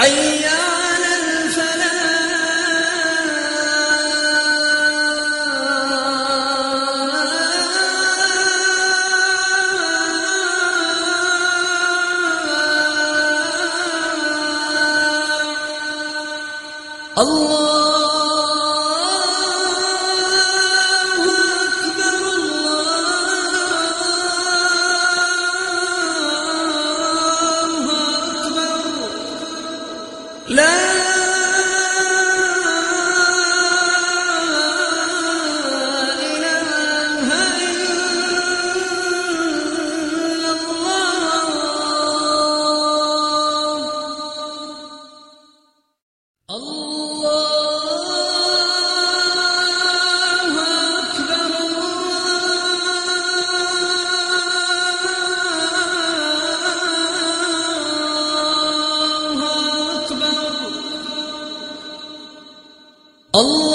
حي Allah الله